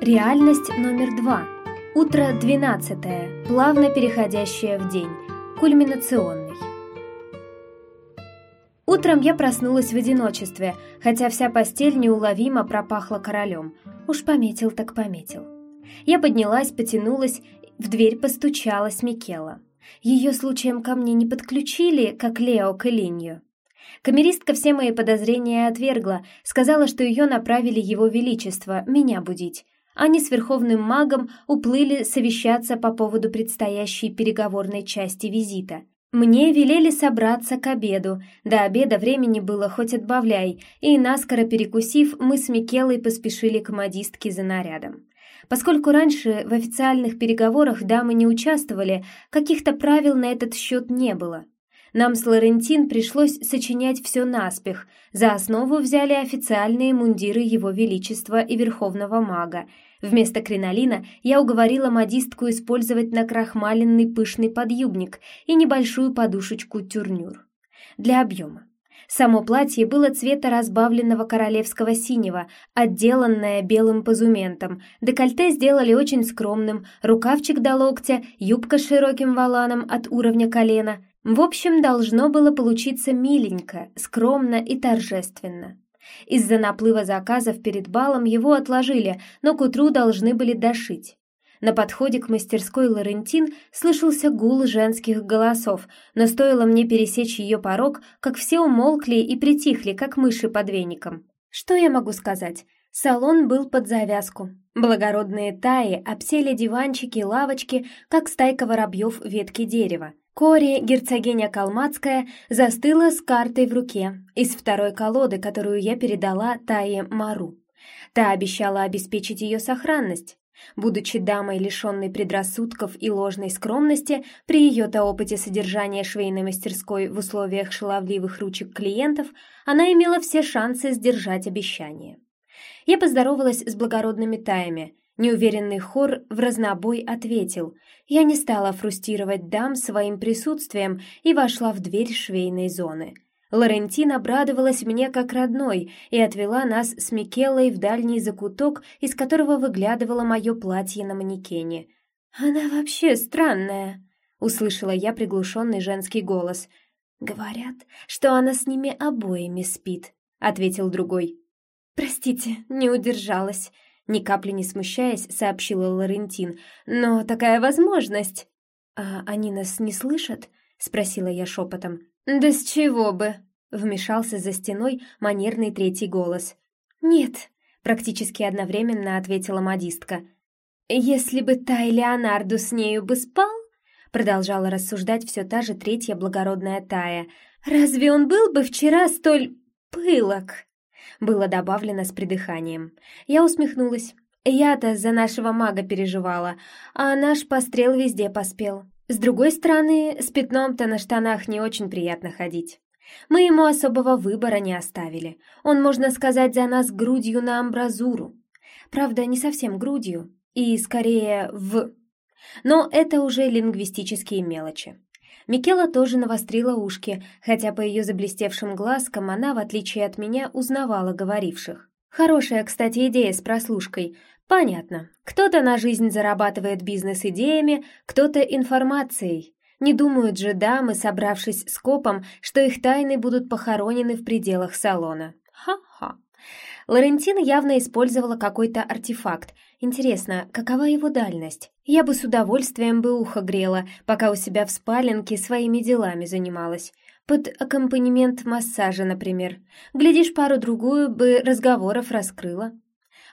Реальность номер два. Утро двенадцатое, плавно переходящее в день, кульминационный. Утром я проснулась в одиночестве, хотя вся постель неуловимо пропахла королем. Уж пометил так пометил. Я поднялась, потянулась, в дверь постучалась Микела. Ее случаем ко мне не подключили, как Лео к Элинью. Камеристка все мои подозрения отвергла, сказала, что ее направили его величество, меня будить. Они с верховным магом уплыли совещаться по поводу предстоящей переговорной части визита. Мне велели собраться к обеду. До обеда времени было хоть отбавляй, и, наскоро перекусив, мы с Микелой поспешили к модистке за нарядом. Поскольку раньше в официальных переговорах дамы не участвовали, каких-то правил на этот счет не было. Нам с Лорентин пришлось сочинять все наспех. За основу взяли официальные мундиры Его Величества и Верховного Мага. Вместо кринолина я уговорила модистку использовать накрахмаленный пышный подъюбник и небольшую подушечку-тюрнюр. Для объема. Само платье было цвета разбавленного королевского синего, отделанное белым позументом. Декольте сделали очень скромным, рукавчик до локтя, юбка с широким валаном от уровня колена — в общем, должно было получиться миленько, скромно и торжественно. Из-за наплыва заказов перед балом его отложили, но к утру должны были дошить. На подходе к мастерской Лорентин слышался гул женских голосов, но стоило мне пересечь ее порог, как все умолкли и притихли, как мыши под веником. Что я могу сказать? Салон был под завязку. Благородные таи обсели диванчики и лавочки, как стайка воробьев ветки дерева. Кори, герцогиня Калмацкая, застыла с картой в руке из второй колоды, которую я передала Тае Мару. Та обещала обеспечить ее сохранность. Будучи дамой, лишенной предрассудков и ложной скромности, при ее-то опыте содержания швейной мастерской в условиях шаловливых ручек клиентов, она имела все шансы сдержать обещание. Я поздоровалась с благородными таями, Неуверенный хор в разнобой ответил. Я не стала фрустировать дам своим присутствием и вошла в дверь швейной зоны. Лорентин обрадовалась мне как родной и отвела нас с Микелой в дальний закуток, из которого выглядывало мое платье на манекене. «Она вообще странная», — услышала я приглушенный женский голос. «Говорят, что она с ними обоими спит», — ответил другой. «Простите, не удержалась», ни капли не смущаясь, сообщила Лорентин. «Но такая возможность...» «А они нас не слышат?» — спросила я шепотом. «Да с чего бы?» — вмешался за стеной манерный третий голос. «Нет», — практически одновременно ответила модистка. «Если бы Тай Леонарду с нею бы спал?» — продолжала рассуждать все та же третья благородная Тая. «Разве он был бы вчера столь пылок?» Было добавлено с придыханием. Я усмехнулась. Я-то за нашего мага переживала, а наш пострел везде поспел. С другой стороны, с пятном-то на штанах не очень приятно ходить. Мы ему особого выбора не оставили. Он, можно сказать, за нас грудью на амбразуру. Правда, не совсем грудью, и скорее в... Но это уже лингвистические мелочи. Микела тоже навострила ушки, хотя по ее заблестевшим глазкам она, в отличие от меня, узнавала говоривших. Хорошая, кстати, идея с прослушкой. Понятно. Кто-то на жизнь зарабатывает бизнес-идеями, кто-то информацией. Не думают же дамы, собравшись с копом, что их тайны будут похоронены в пределах салона. Ха-ха. Лорентина явно использовала какой-то артефакт. Интересно, какова его дальность? Я бы с удовольствием бы ухо грела, пока у себя в спаленке своими делами занималась. Под аккомпанемент массажа, например. Глядишь, пару-другую бы разговоров раскрыла.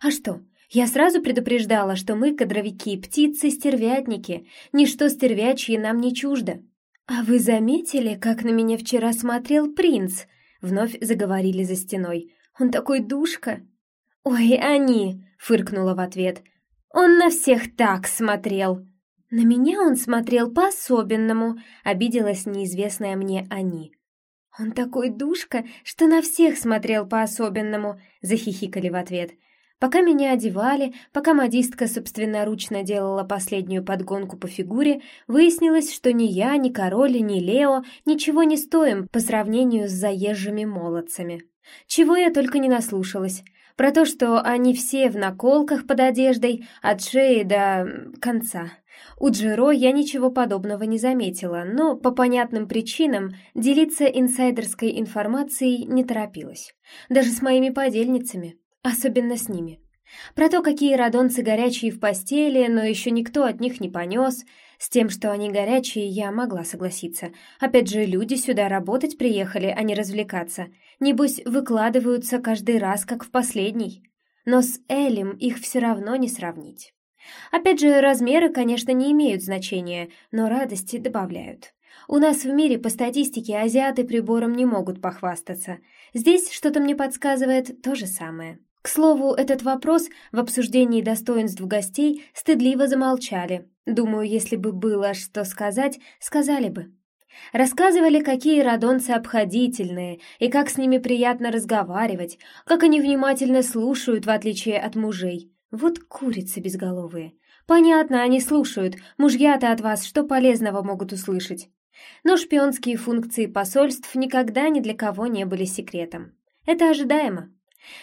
А что, я сразу предупреждала, что мы, кадровики, птицы-стервятники, ничто стервячье нам не чуждо. «А вы заметили, как на меня вчера смотрел принц?» Вновь заговорили за стеной. Он такой душка!» «Ой, они!» — фыркнула в ответ. «Он на всех так смотрел!» «На меня он смотрел по-особенному», — обиделась неизвестная мне они. «Он такой душка, что на всех смотрел по-особенному», — захихикали в ответ. Пока меня одевали, пока модистка собственноручно делала последнюю подгонку по фигуре, выяснилось, что ни я, ни король, ни Лео ничего не стоим по сравнению с заезжими молодцами. Чего я только не наслушалась. Про то, что они все в наколках под одеждой, от шеи до конца. У Джиро я ничего подобного не заметила, но по понятным причинам делиться инсайдерской информацией не торопилась. Даже с моими подельницами, особенно с ними. Про то, какие радонцы горячие в постели, но еще никто от них не понес. С тем, что они горячие, я могла согласиться. Опять же, люди сюда работать приехали, а не развлекаться. Небось, выкладываются каждый раз, как в последний. Но с Элем их все равно не сравнить. Опять же, размеры, конечно, не имеют значения, но радости добавляют. У нас в мире по статистике азиаты прибором не могут похвастаться. Здесь что-то мне подсказывает то же самое. К слову, этот вопрос в обсуждении достоинств гостей стыдливо замолчали. Думаю, если бы было что сказать, сказали бы. Рассказывали, какие радонцы обходительные, и как с ними приятно разговаривать, как они внимательно слушают, в отличие от мужей. Вот курицы безголовые. Понятно, они слушают, мужья-то от вас что полезного могут услышать. Но шпионские функции посольств никогда ни для кого не были секретом. Это ожидаемо.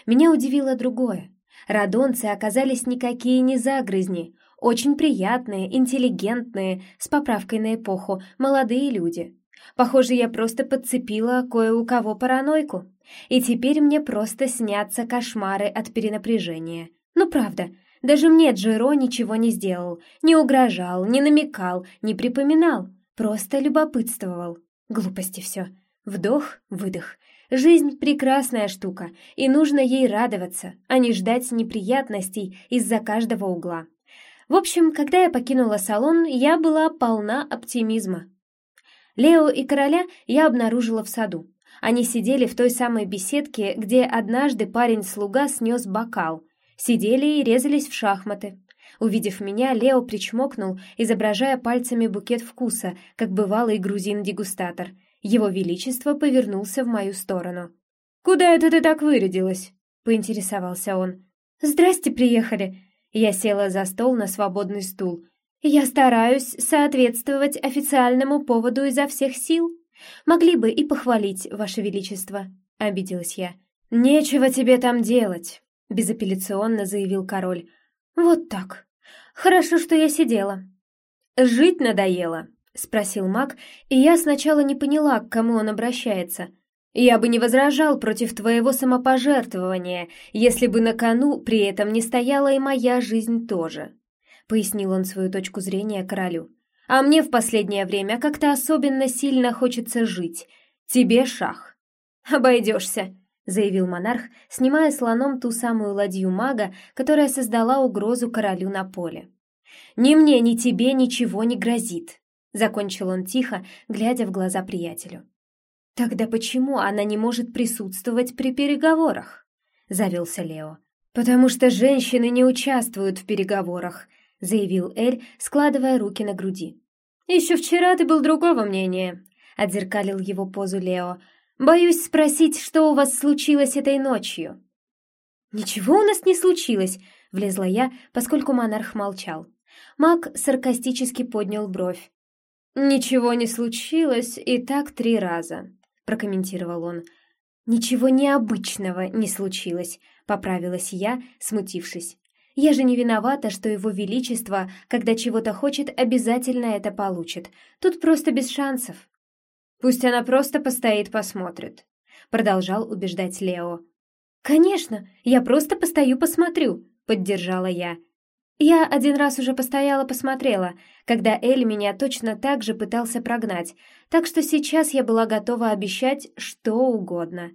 Меня удивило другое. Радонцы оказались никакие не загрызни, очень приятные, интеллигентные, с поправкой на эпоху, молодые люди. Похоже, я просто подцепила кое у кого паранойку. И теперь мне просто снятся кошмары от перенапряжения. Ну правда, даже мне Джеро ничего не сделал, не угрожал, не намекал, не припоминал, просто любопытствовал. Глупости все. Вдох, выдох. Жизнь — прекрасная штука, и нужно ей радоваться, а не ждать неприятностей из-за каждого угла. В общем, когда я покинула салон, я была полна оптимизма. Лео и короля я обнаружила в саду. Они сидели в той самой беседке, где однажды парень-слуга снес бокал. Сидели и резались в шахматы. Увидев меня, Лео причмокнул, изображая пальцами букет вкуса, как бывалый грузин-дегустатор — его Величество повернулся в мою сторону. «Куда это ты так вырядилась?» — поинтересовался он. «Здрасте, приехали!» Я села за стол на свободный стул. «Я стараюсь соответствовать официальному поводу изо всех сил. Могли бы и похвалить, Ваше Величество», — обиделась я. «Нечего тебе там делать», — безапелляционно заявил король. «Вот так. Хорошо, что я сидела». «Жить надоело», — спросил маг, и я сначала не поняла, к кому он обращается. «Я бы не возражал против твоего самопожертвования, если бы на кону при этом не стояла и моя жизнь тоже», — пояснил он свою точку зрения королю. «А мне в последнее время как-то особенно сильно хочется жить. Тебе шах». «Обойдешься», — заявил монарх, снимая слоном ту самую ладью мага, которая создала угрозу королю на поле. «Ни мне, ни тебе ничего не грозит», Закончил он тихо, глядя в глаза приятелю. «Тогда почему она не может присутствовать при переговорах?» — завелся Лео. «Потому что женщины не участвуют в переговорах», — заявил Эль, складывая руки на груди. «Еще вчера ты был другого мнения», — отзеркалил его позу Лео. «Боюсь спросить, что у вас случилось этой ночью». «Ничего у нас не случилось», — влезла я, поскольку монарх молчал. Маг саркастически поднял бровь. «Ничего не случилось, и так три раза», — прокомментировал он. «Ничего необычного не случилось», — поправилась я, смутившись. «Я же не виновата, что его величество, когда чего-то хочет, обязательно это получит. Тут просто без шансов». «Пусть она просто постоит, посмотрит», — продолжал убеждать Лео. «Конечно, я просто постою, посмотрю», — поддержала я. Я один раз уже постояла-посмотрела, когда Эль меня точно так же пытался прогнать, так что сейчас я была готова обещать что угодно.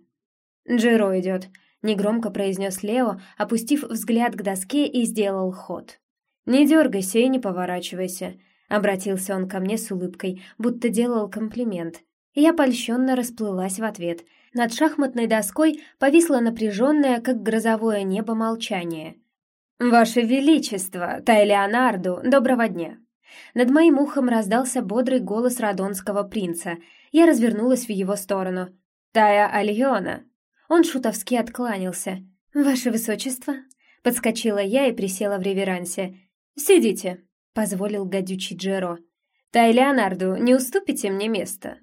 «Джиро идет», — негромко произнес Лео, опустив взгляд к доске и сделал ход. «Не дергайся и не поворачивайся», — обратился он ко мне с улыбкой, будто делал комплимент. Я польщенно расплылась в ответ. Над шахматной доской повисло напряженное, как грозовое небо, молчание — «Ваше Величество, Тай Леонарду, доброго дня!» Над моим ухом раздался бодрый голос радонского принца. Я развернулась в его сторону. «Тая Альона!» Он шутовски откланялся. «Ваше Высочество!» Подскочила я и присела в реверансе. «Сидите!» — позволил гадючий Джеро. «Тай Леонарду, не уступите мне место?»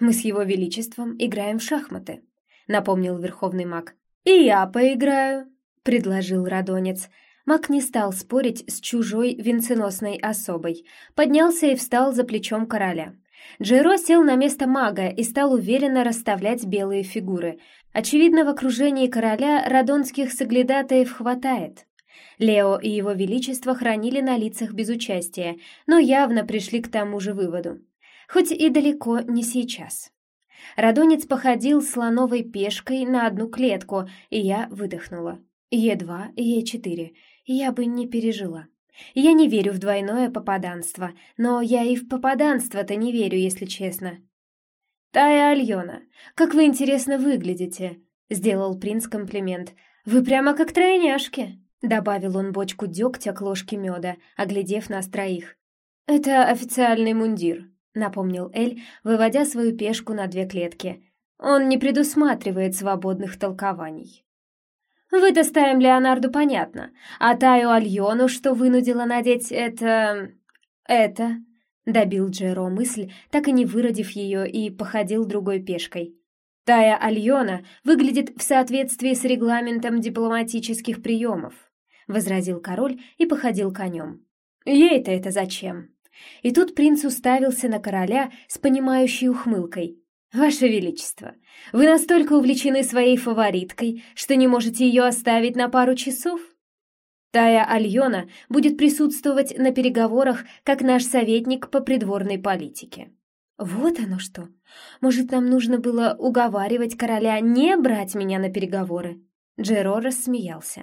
«Мы с его величеством играем в шахматы», — напомнил верховный маг. «И я поиграю», предложил Радонец. Мак не стал спорить с чужой венценосной особой, поднялся и встал за плечом короля. Джейро сел на место мага и стал уверенно расставлять белые фигуры. Очевидно, в окружении короля радонских соглядатаев хватает. Лео и его величество хранили на лицах безучастие, но явно пришли к тому же выводу. Хоть и далеко не сейчас. Радонец походил слоновой пешкой на одну клетку, и я выдохнула. Е2, Е4. Я бы не пережила. Я не верю в двойное попаданство, но я и в попаданство-то не верю, если честно. «Тая Альона, как вы интересно выглядите!» — сделал принц комплимент. «Вы прямо как тройняшки!» — добавил он бочку дегтя к ложке меда, оглядев нас троих. «Это официальный мундир», — напомнил Эль, выводя свою пешку на две клетки. «Он не предусматривает свободных толкований». Вы-то ставим Леонарду понятно, а Таю Альону, что вынудила надеть это... это...» Добил Джеро мысль, так и не выродив ее, и походил другой пешкой. Тая Альона выглядит в соответствии с регламентом дипломатических приемов, возразил король и походил конем. Ей-то это зачем? И тут принц уставился на короля с понимающей ухмылкой. «Ваше Величество, вы настолько увлечены своей фавориткой, что не можете ее оставить на пару часов?» Тая Альона будет присутствовать на переговорах как наш советник по придворной политике. Вот оно что. Может, нам нужно было уговаривать короля не брать меня на переговоры? Джеро рассмеялся.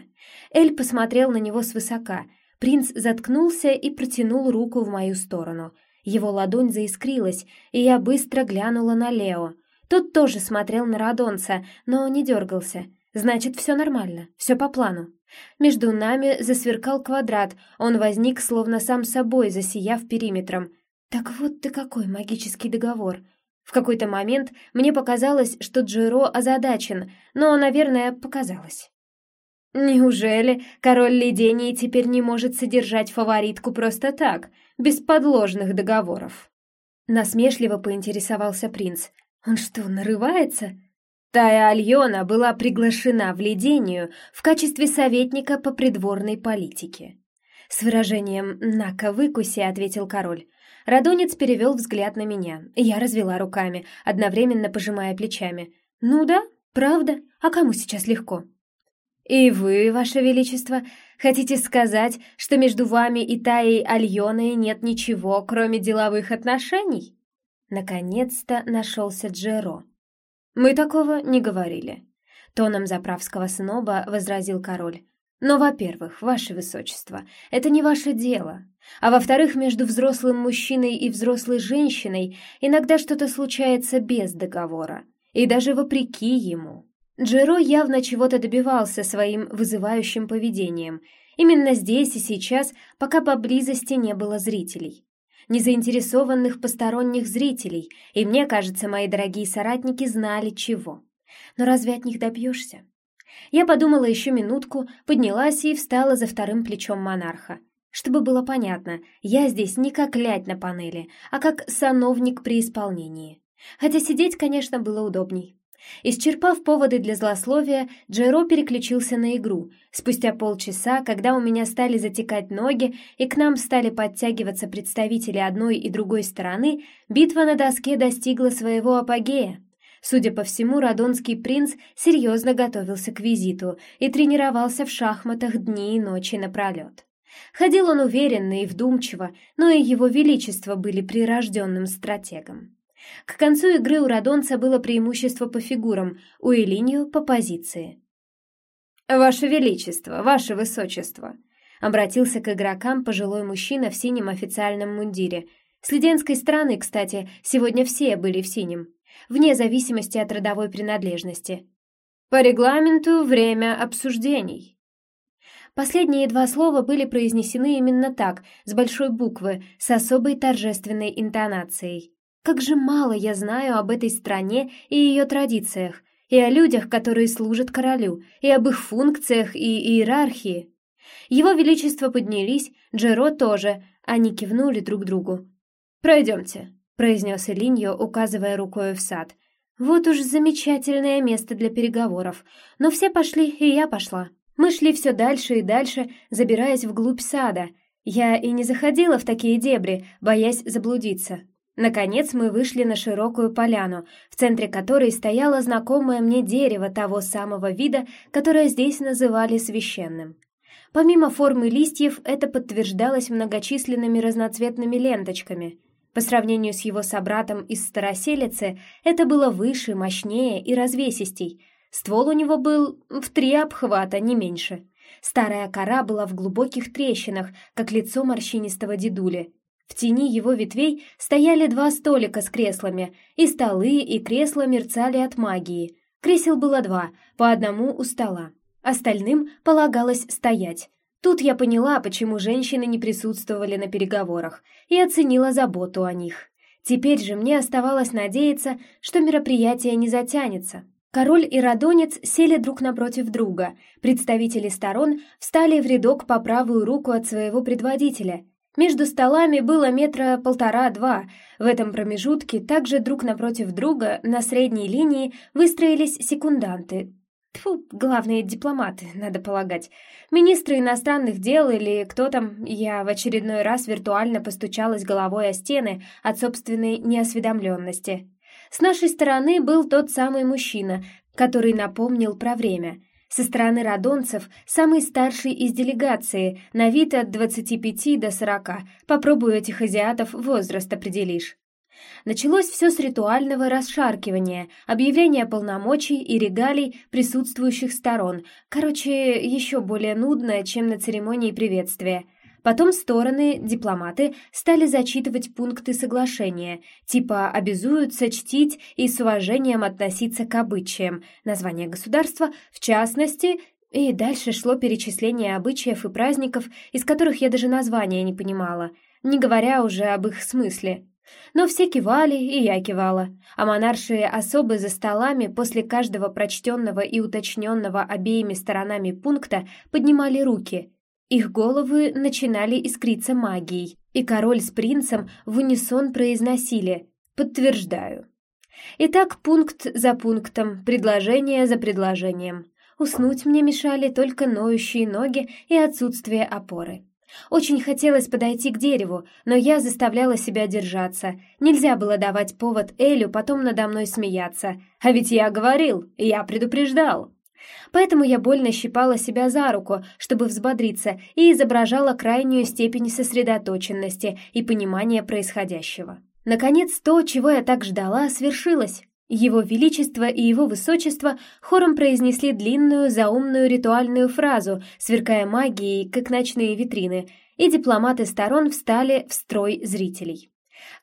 Эль посмотрел на него свысока. Принц заткнулся и протянул руку в мою сторону. Его ладонь заискрилась, и я быстро глянула на Лео. Тот тоже смотрел на Радонца, но не дергался. Значит, все нормально, все по плану. Между нами засверкал квадрат, он возник словно сам собой, засияв периметром. Так вот ты какой магический договор. В какой-то момент мне показалось, что Джеро озадачен, но, наверное, показалось. Неужели король Ледений теперь не может содержать фаворитку просто так, без подложных договоров? Насмешливо поинтересовался принц. Он что, нарывается? Тая Альона была приглашена в Ледению в качестве советника по придворной политике. С выражением «на-ка выкуси», — ответил король. Радонец перевел взгляд на меня. Я развела руками, одновременно пожимая плечами. «Ну да, правда. А кому сейчас легко?» «И вы, ваше величество, хотите сказать, что между вами и Таей Альоной нет ничего, кроме деловых отношений?» Наконец-то нашелся Джеро. «Мы такого не говорили», — тоном заправского сноба возразил король. «Но, во-первых, ваше высочество, это не ваше дело. А во-вторых, между взрослым мужчиной и взрослой женщиной иногда что-то случается без договора, и даже вопреки ему». Джеро явно чего-то добивался своим вызывающим поведением. Именно здесь и сейчас, пока поблизости не было зрителей. Незаинтересованных посторонних зрителей, и мне кажется, мои дорогие соратники знали чего. Но разве от них добьешься? Я подумала еще минутку, поднялась и встала за вторым плечом монарха. Чтобы было понятно, я здесь не как лядь на панели, а как сановник при исполнении. Хотя сидеть, конечно, было удобней. Исчерпав поводы для злословия, Джеро переключился на игру. Спустя полчаса, когда у меня стали затекать ноги и к нам стали подтягиваться представители одной и другой стороны, битва на доске достигла своего апогея. Судя по всему, радонский принц серьезно готовился к визиту и тренировался в шахматах дни и ночи напролет. Ходил он уверенно и вдумчиво, но и его величество были прирожденным стратегом. К концу игры у Радонца было преимущество по фигурам, у Элинью по позиции. «Ваше Величество, Ваше Высочество!» Обратился к игрокам пожилой мужчина в синем официальном мундире. С лиденской стороны, кстати, сегодня все были в синем, вне зависимости от родовой принадлежности. «По регламенту время обсуждений». Последние два слова были произнесены именно так, с большой буквы, с особой торжественной интонацией. Как же мало я знаю об этой стране и ее традициях, и о людях, которые служат королю, и об их функциях и иерархии. Его Величество поднялись, Джеро тоже, они кивнули друг другу. «Пройдемте», — произнес Элиньо, указывая рукой в сад. «Вот уж замечательное место для переговоров. Но все пошли, и я пошла». Мы шли все дальше и дальше, забираясь вглубь сада. Я и не заходила в такие дебри, боясь заблудиться. Наконец мы вышли на широкую поляну, в центре которой стояло знакомое мне дерево того самого вида, которое здесь называли священным. Помимо формы листьев, это подтверждалось многочисленными разноцветными ленточками. По сравнению с его собратом из Староселицы, это было выше, мощнее и развесистей. Ствол у него был в три обхвата, не меньше. Старая кора была в глубоких трещинах, как лицо морщинистого дедули. В тени его ветвей стояли два столика с креслами, и столы, и кресла мерцали от магии. Кресел было два, по одному у стола. Остальным полагалось стоять. Тут я поняла, почему женщины не присутствовали на переговорах, и оценила заботу о них. Теперь же мне оставалось надеяться, что мероприятие не затянется. Король и Радонец сели друг напротив друга. Представители сторон встали в рядок по правую руку от своего предводителя. Между столами было метра полтора-два. В этом промежутке также друг напротив друга на средней линии выстроились секунданты, Тьфу, главные дипломаты, надо полагать. Министры иностранных дел или кто там, я в очередной раз виртуально постучалась головой о стены от собственной неосведомленности. С нашей стороны был тот самый мужчина, который напомнил про время. Со стороны радонцев самый старший из делегации, на вид от 25 до 40. Попробую этих азиатов возраст определишь. Началось все с ритуального расшаркивания, объявления полномочий и регалий присутствующих сторон. Короче, еще более нудно, чем на церемонии приветствия. Потом стороны, дипломаты, стали зачитывать пункты соглашения, типа обязуются чтить и с уважением относиться к обычаям, название государства, в частности, и дальше шло перечисление обычаев и праздников, из которых я даже названия не понимала, не говоря уже об их смысле. Но все кивали, и я кивала, а монарши особы за столами после каждого прочтенного и уточненного обеими сторонами пункта поднимали руки. Их головы начинали искриться магией, и король с принцем в унисон произносили «Подтверждаю». Итак, пункт за пунктом, предложение за предложением. Уснуть мне мешали только ноющие ноги и отсутствие опоры. Очень хотелось подойти к дереву, но я заставляла себя держаться. Нельзя было давать повод Элю потом надо мной смеяться. А ведь я говорил, я предупреждал. Поэтому я больно щипала себя за руку, чтобы взбодриться, и изображала крайнюю степень сосредоточенности и понимания происходящего. Наконец, то, чего я так ждала, свершилось. Его Величество и Его Высочество хором произнесли длинную заумную ритуальную фразу, сверкая магией, как ночные витрины, и дипломаты сторон встали в строй зрителей.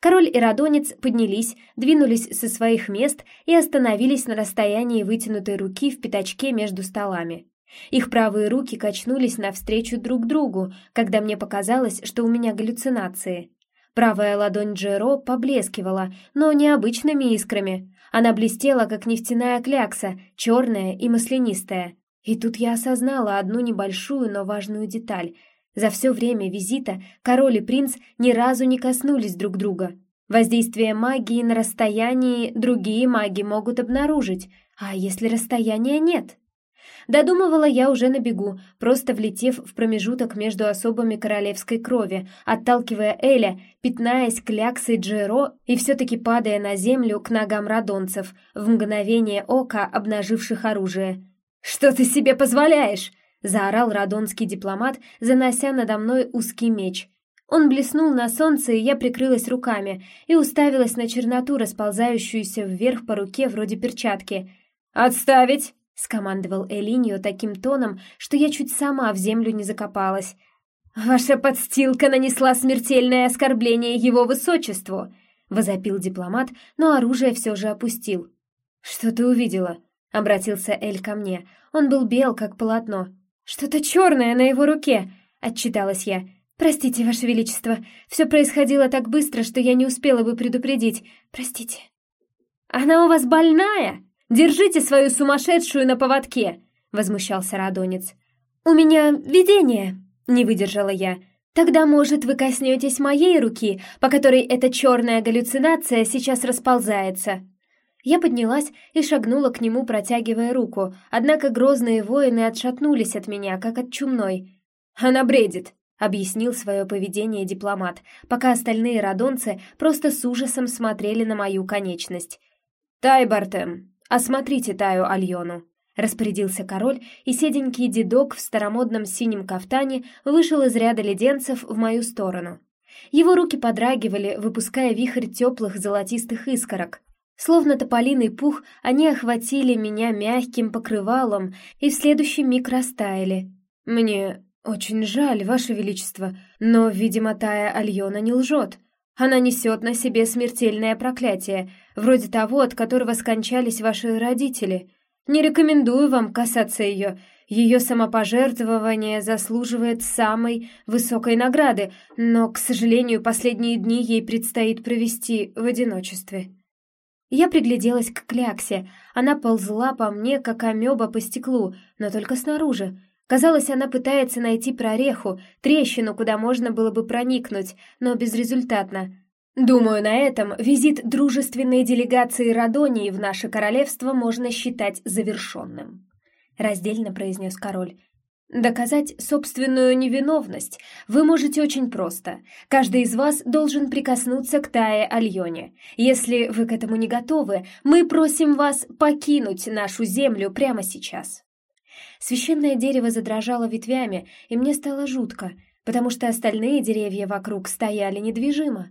Король и Радонец поднялись, двинулись со своих мест и остановились на расстоянии вытянутой руки в пятачке между столами. Их правые руки качнулись навстречу друг другу, когда мне показалось, что у меня галлюцинации. Правая ладонь Джеро поблескивала, но не обычными искрами. Она блестела, как нефтяная клякса, черная и маслянистая. И тут я осознала одну небольшую, но важную деталь. За все время визита король и принц ни разу не коснулись друг друга. Воздействие магии на расстоянии другие маги могут обнаружить, а если расстояния нет? Додумывала я уже на бегу, просто влетев в промежуток между особами королевской крови, отталкивая Эля, пятнаясь кляксой Джеро и все-таки падая на землю к ногам радонцев, в мгновение ока обнаживших оружие. «Что ты себе позволяешь?» — заорал радонский дипломат, занося надо мной узкий меч. Он блеснул на солнце, и я прикрылась руками и уставилась на черноту, расползающуюся вверх по руке вроде перчатки. «Отставить!» — скомандовал Элиньо таким тоном, что я чуть сама в землю не закопалась. «Ваша подстилка нанесла смертельное оскорбление его высочеству!» — возопил дипломат, но оружие все же опустил. «Что ты увидела?» — обратился Эль ко мне. Он был бел, как полотно. «Что-то черное на его руке!» — отчиталась я. «Простите, Ваше Величество, все происходило так быстро, что я не успела бы предупредить. Простите». «Она у вас больная?» Держите свою сумасшедшую на поводке!» — возмущался Радонец. «У меня видение!» — не выдержала я. «Тогда, может, вы коснетесь моей руки, по которой эта черная галлюцинация сейчас расползается?» Я поднялась и шагнула к нему, протягивая руку, однако грозные воины отшатнулись от меня, как от чумной. «Она бредит», — объяснил свое поведение дипломат, пока остальные радонцы просто с ужасом смотрели на мою конечность. «Тай, Бартем, осмотрите Таю Альону», — распорядился король, и седенький дедок в старомодном синем кафтане вышел из ряда леденцев в мою сторону. Его руки подрагивали, выпуская вихрь теплых золотистых искорок. Словно тополиный пух, они охватили меня мягким покрывалом и в следующий миг растаяли. «Мне очень жаль, Ваше Величество, но, видимо, Тая Альона не лжет. Она несет на себе смертельное проклятие, вроде того, от которого скончались ваши родители. Не рекомендую вам касаться ее. Ее самопожертвование заслуживает самой высокой награды, но, к сожалению, последние дни ей предстоит провести в одиночестве». Я пригляделась к кляксе. Она ползла по мне, как амеба по стеклу, но только снаружи. Казалось, она пытается найти прореху, трещину, куда можно было бы проникнуть, но безрезультатно. Думаю, на этом визит дружественной делегации Радонии в наше королевство можно считать завершенным. Раздельно произнес король. Доказать собственную невиновность вы можете очень просто. Каждый из вас должен прикоснуться к Тае Альоне. Если вы к этому не готовы, мы просим вас покинуть нашу землю прямо сейчас». Священное дерево задрожало ветвями, и мне стало жутко, потому что остальные деревья вокруг стояли недвижимо.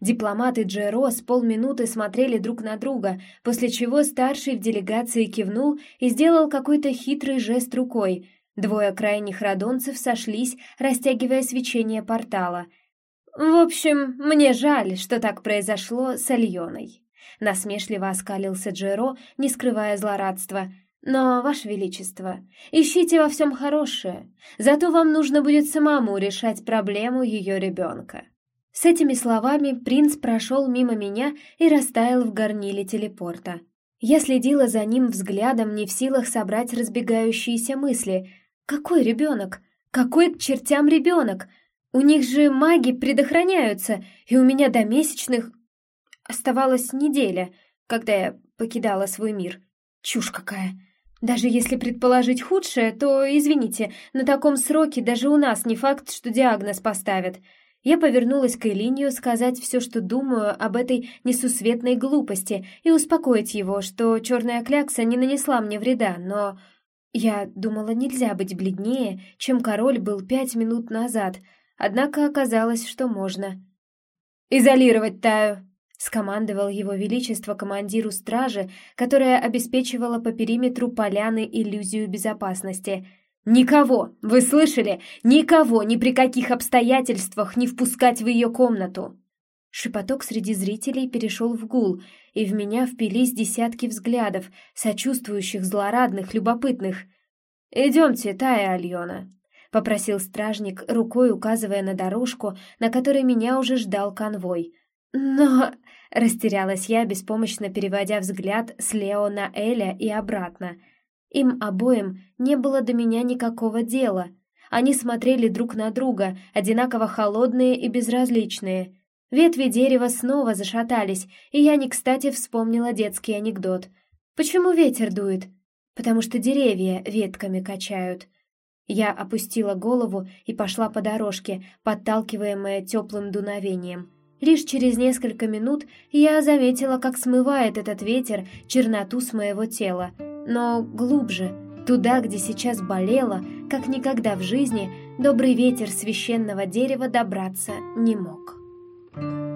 Дипломаты Джеро с полминуты смотрели друг на друга, после чего старший в делегации кивнул и сделал какой-то хитрый жест рукой — Двое крайних радонцев сошлись, растягивая свечение портала. «В общем, мне жаль, что так произошло с Альоной», — насмешливо оскалился Джеро, не скрывая злорадства. «Но, Ваше Величество, ищите во всем хорошее, зато вам нужно будет самому решать проблему ее ребенка». С этими словами принц прошел мимо меня и растаял в горниле телепорта. Я следила за ним взглядом, не в силах собрать разбегающиеся мысли, какой ребенок? Какой к чертям ребенок? У них же маги предохраняются, и у меня до месячных оставалась неделя, когда я покидала свой мир. Чушь какая. Даже если предположить худшее, то, извините, на таком сроке даже у нас не факт, что диагноз поставят. Я повернулась к Элинию сказать все, что думаю об этой несусветной глупости, и успокоить его, что черная клякса не нанесла мне вреда, но я думала, нельзя быть бледнее, чем король был пять минут назад, однако оказалось, что можно. «Изолировать Таю!» — скомандовал его величество командиру стражи, которая обеспечивала по периметру поляны иллюзию безопасности. «Никого! Вы слышали? Никого ни при каких обстоятельствах не впускать в ее комнату!» Шепоток среди зрителей перешел в гул, и в меня впились десятки взглядов, сочувствующих, злорадных, любопытных. «Идемте, Тая Альона», — попросил стражник, рукой указывая на дорожку, на которой меня уже ждал конвой. «Но...» — растерялась я, беспомощно переводя взгляд с Лео на Эля и обратно. Им обоим не было до меня никакого дела. Они смотрели друг на друга, одинаково холодные и безразличные — Ветви дерева снова зашатались, и я не кстати вспомнила детский анекдот. «Почему ветер дует?» «Потому что деревья ветками качают». Я опустила голову и пошла по дорожке, подталкиваемая теплым дуновением. Лишь через несколько минут я заметила, как смывает этот ветер черноту с моего тела. Но глубже, туда, где сейчас болело, как никогда в жизни, добрый ветер священного дерева добраться не мог. Thank you.